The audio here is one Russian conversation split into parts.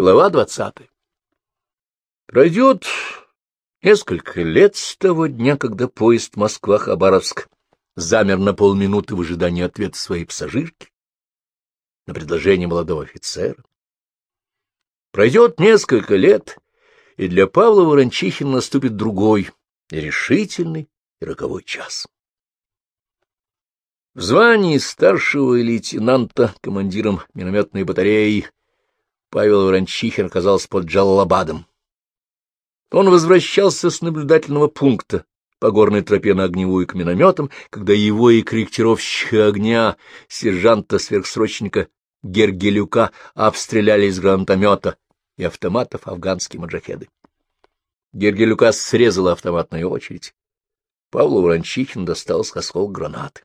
Глава двадцатая. Пройдет несколько лет с того дня, когда поезд Москва-Хабаровск замер на полминуты в ожидании ответа своей пассажирки на предложение молодого офицера. Пройдет несколько лет, и для Павла Ворончихина наступит другой, решительный и роковой час. В звании старшего лейтенанта командиром минометной батареи Павел Ворончихин оказался под Джаллабадом. Он возвращался с наблюдательного пункта по горной тропе на огневую к минометам, когда его и корректировщика огня сержанта-сверхсрочника Гергелюка обстреляли из гранатомета и автоматов афганские маджахеды. Гергелюка срезала автоматная очередь. Павлу Ворончихину досталось осколок гранаты.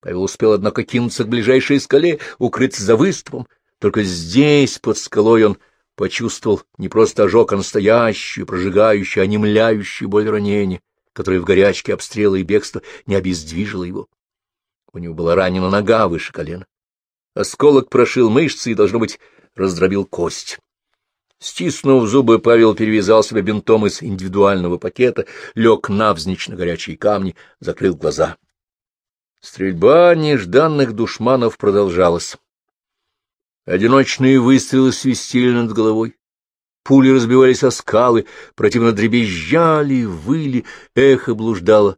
Павел успел, однако, кинуться к ближайшей скале, укрыться за выступом, только здесь, под скалой, он почувствовал не просто ожог, а настоящую, прожигающую, онемляющую боль ранения, которая в горячке обстрела и бегства не обездвижила его. У него была ранена нога выше колена. Осколок прошил мышцы и, должно быть, раздробил кость. Стиснув зубы, Павел перевязал себя бинтом из индивидуального пакета, лег навзничь на горячие камни, закрыл глаза. Стрельба нежданных душманов продолжалась. Одиночные выстрелы свистели над головой. Пули разбивались о скалы, противно дребезжали, выли, эхо блуждало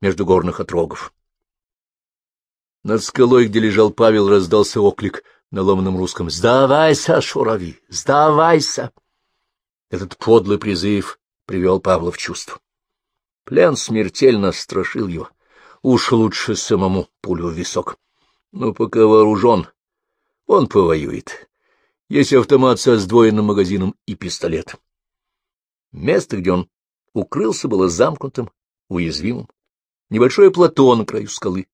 между горных отрогов. Над скалой, где лежал Павел, раздался оклик на ломаном русском «Сдавайся, Шурави, сдавайся!» Этот подлый призыв привел Павла в чувство. Плен смертельно страшил его. Уж лучше самому пулю в висок. Но пока вооружен, он повоюет. Есть автомат со сдвоенным магазином и пистолет. Место, где он укрылся, было замкнутым, уязвимым. Небольшое плато на краю скалы.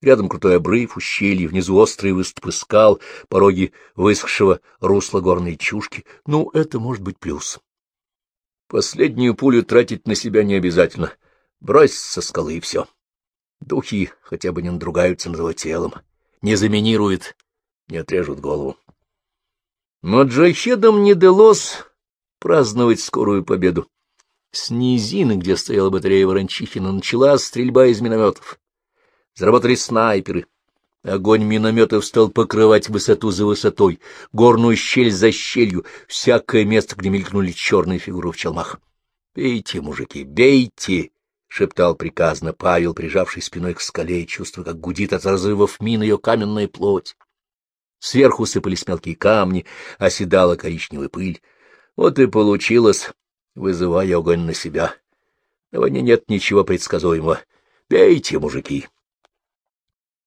Рядом крутой обрыв, ущелье, внизу острые выступы скал, пороги высохшего русла горной чушки. Ну, это может быть плюс. Последнюю пулю тратить на себя не обязательно. Брось со скалы и все. Духи хотя бы не надругаются над его телом, не заминируют не отрежут голову. Маджахедам не далось праздновать скорую победу. С низины, где стояла батарея Ворончихина, началась стрельба из минометов. Заработали снайперы. Огонь минометов стал покрывать высоту за высотой, горную щель за щелью, всякое место, где мелькнули черные фигуры в челмах. — Бейте, мужики, бейте! — шептал приказно Павел, прижавший спиной к скале, чувствуя, как гудит от разрывов мин ее каменная плоть. Сверху сыпались мелкие камни, оседала коричневая пыль. Вот и получилось, вызывая огонь на себя. На войне нет ничего предсказуемого. Бейте, мужики!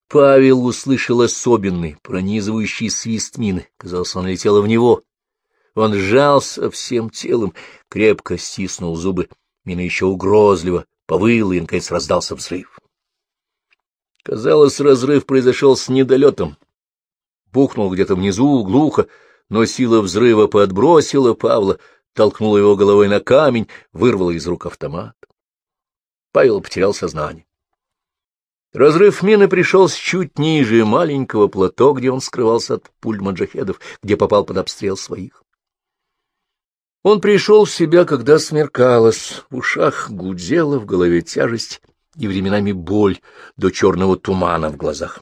Павел услышал особенный, пронизывающий свист мины. Казалось, он летел в него. Он сжался всем телом, крепко стиснул зубы. Мина еще угрозливо повыла, и, наконец, раздался взрыв. Казалось, разрыв произошел с недолетом, бухнул где-то внизу, глухо, но сила взрыва подбросила Павла, толкнула его головой на камень, вырвала из рук автомат. Павел потерял сознание. Разрыв мины пришел с чуть ниже маленького плато, где он скрывался от пуль маджахедов, где попал под обстрел своих. Он пришел в себя, когда смеркалось, в ушах гудела, в голове тяжесть и временами боль до черного тумана в глазах.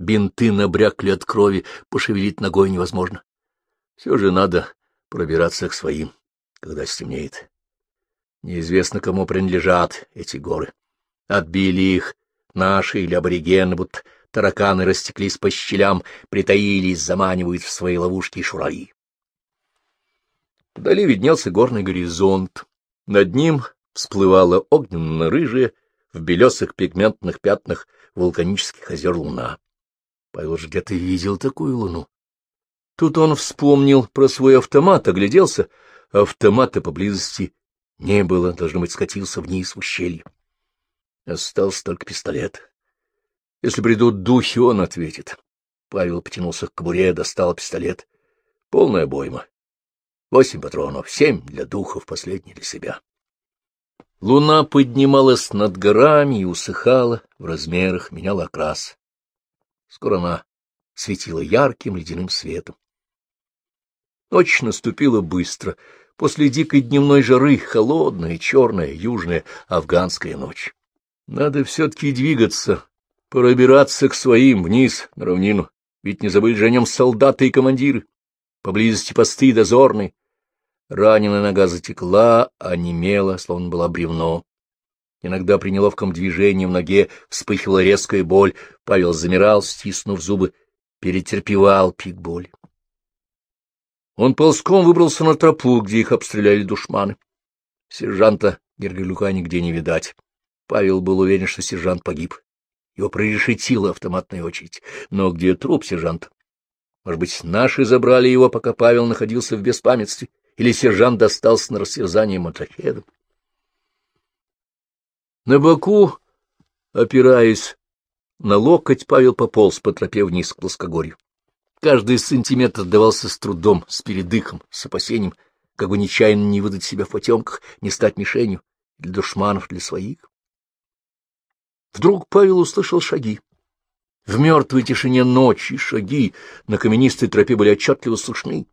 Бинты набрякли от крови, пошевелить ногой невозможно. Все же надо пробираться к своим, когда стемнеет. Неизвестно, кому принадлежат эти горы. Отбили их наши или аборигены, будто тараканы растеклись по щелям, притаились, заманивают в свои ловушки шураи. Вдали виднелся горный горизонт. Над ним всплывала огненно-рыжая в белесых пигментных пятнах вулканических озер луна. Павел же где-то видел такую луну. Тут он вспомнил про свой автомат, огляделся. Автомата поблизости не было, должно быть, скатился вниз в ущелье. Остался только пистолет. Если придут духи, он ответит. Павел потянулся к кобуре, достал пистолет. Полная бойма. Восемь патронов, семь для духов, последний для себя. Луна поднималась над горами и усыхала в размерах, меняла окрас. Скоро она светила ярким ледяным светом. Ночь наступила быстро. После дикой дневной жары холодная, черная, южная афганская ночь. Надо все-таки двигаться, пробираться к своим вниз, на равнину. Ведь не забыли же о нем солдаты и командиры. Поблизости посты дозорные. Раненая нога затекла, а немела, словно была бревно. Иногда при неловком движении в ноге вспыхивала резкая боль. Павел замирал, стиснув зубы, перетерпевал пик боли. Он ползком выбрался на тропу, где их обстреляли душманы. Сержанта Гергелюка нигде не видать. Павел был уверен, что сержант погиб. Его прорешетила автоматная очередь. Но где труп сержанта? Может быть, наши забрали его, пока Павел находился в беспамятстве, или сержант достался на растерзание матрахедом? На боку, опираясь на локоть, Павел пополз по тропе вниз к плоскогорью. Каждый сантиметр давался с трудом, с передыхом, с опасением, как бы нечаянно не выдать себя в потемках, не стать мишенью для душманов, для своих. Вдруг Павел услышал шаги. В мертвой тишине ночи шаги на каменистой тропе были отчетливо слышны.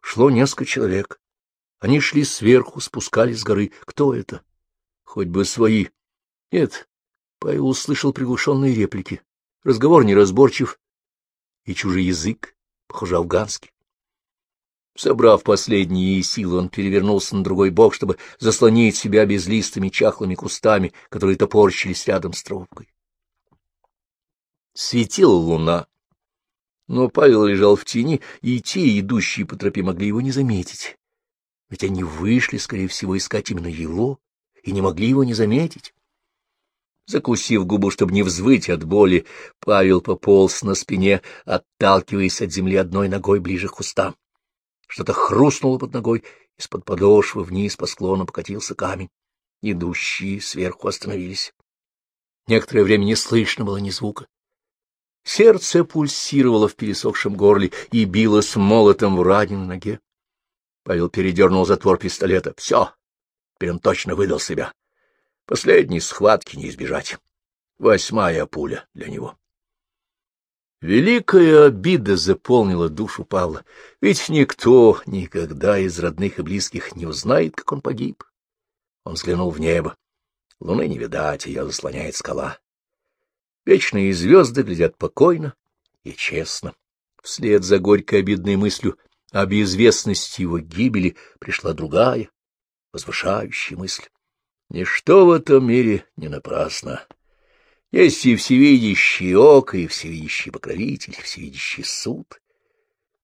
Шло несколько человек. Они шли сверху, спускались с горы. Кто это? Хоть бы свои. Нет, Павел услышал приглушенные реплики. Разговор неразборчив, и чужой язык, похоже, афганский. Собрав последние силы, он перевернулся на другой бок, чтобы заслонить себя безлистыми чахлыми кустами, которые топорщились рядом с тропкой. Светила луна, но Павел лежал в тени, и те, идущие по тропе, могли его не заметить. Ведь они вышли, скорее всего, искать именно его, и не могли его не заметить. Закусив губу, чтобы не взвыть от боли, Павел пополз на спине, отталкиваясь от земли одной ногой ближе к кустам. Что-то хрустнуло под ногой, из-под подошвы вниз по склону покатился камень. Идущие сверху остановились. Некоторое время не слышно было ни звука. Сердце пульсировало в пересохшем горле и било с молотом в раненой ноге. Павел передернул затвор пистолета. Все, теперь он точно выдал себя. Последней схватки не избежать. Восьмая пуля для него. Великая обида заполнила душу Павла, ведь никто никогда из родных и близких не узнает, как он погиб. Он взглянул в небо. Луны не видать, ее заслоняет скала. Вечные звезды глядят покойно и честно. Вслед за горькой обидной мыслью об известности его гибели пришла другая, возвышающая мысль. Ничто в этом мире не напрасно. Есть и всевидящий око, и всевидящий покровитель, всевидящий суд.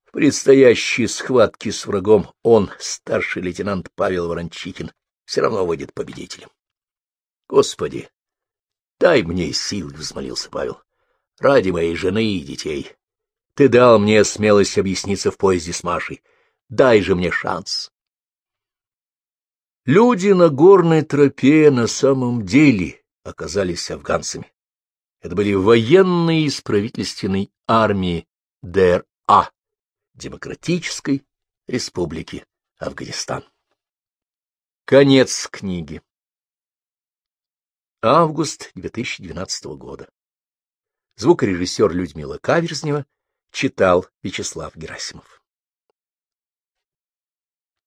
В предстоящей схватке с врагом он, старший лейтенант Павел Ворончихин, все равно выйдет победителем. Господи, дай мне сил, — взмолился Павел, — ради моей жены и детей. Ты дал мне смелость объясниться в поезде с Машей. Дай же мне шанс. Люди на горной тропе на самом деле оказались афганцами. Это были военные из правительственной армии ДРА, Демократической Республики Афганистан. Конец книги. Август 2012 года. Звукорежиссер Людмила Каверзнева читал Вячеслав Герасимов.